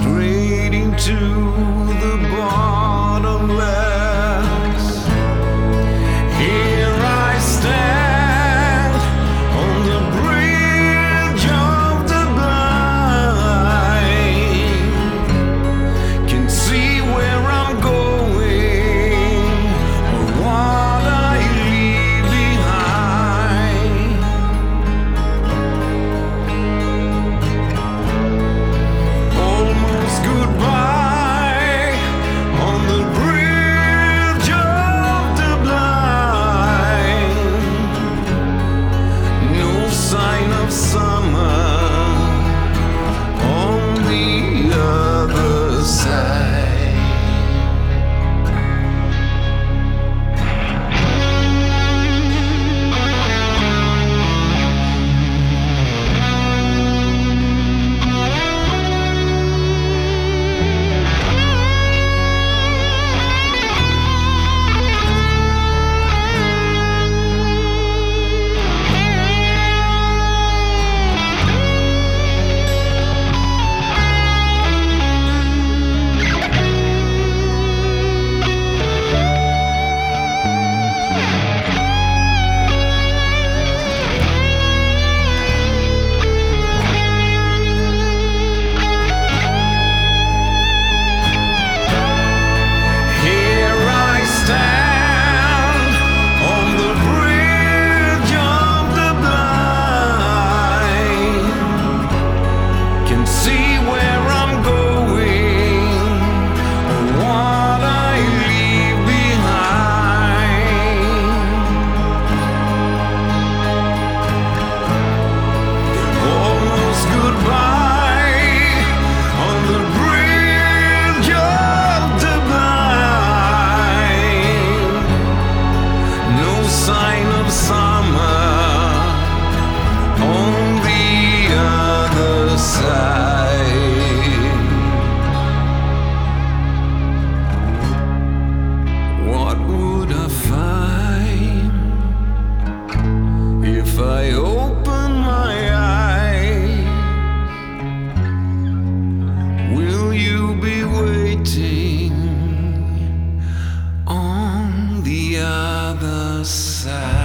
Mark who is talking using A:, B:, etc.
A: straight into the bottomless. summer. passar.